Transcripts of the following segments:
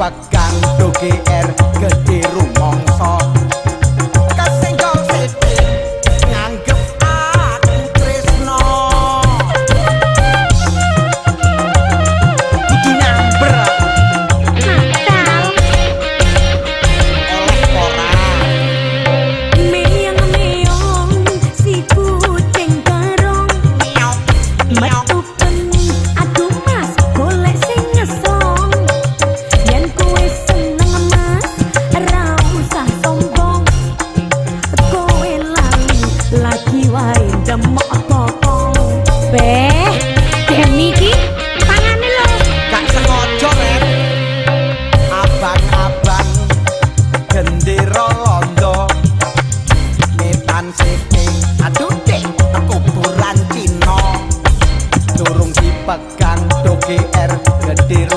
пока. Gedir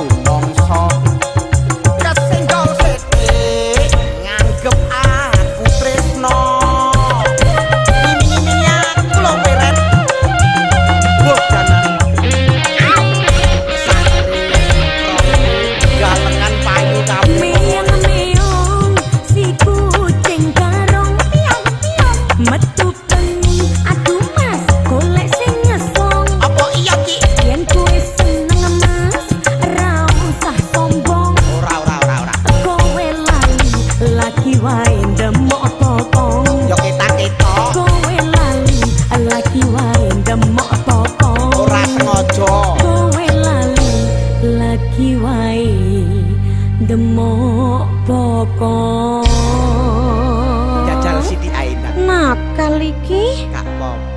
semok popo ora sengaja. Kowe lali lagi wae. Demok popo jajal siti aina makal iki. Gak apa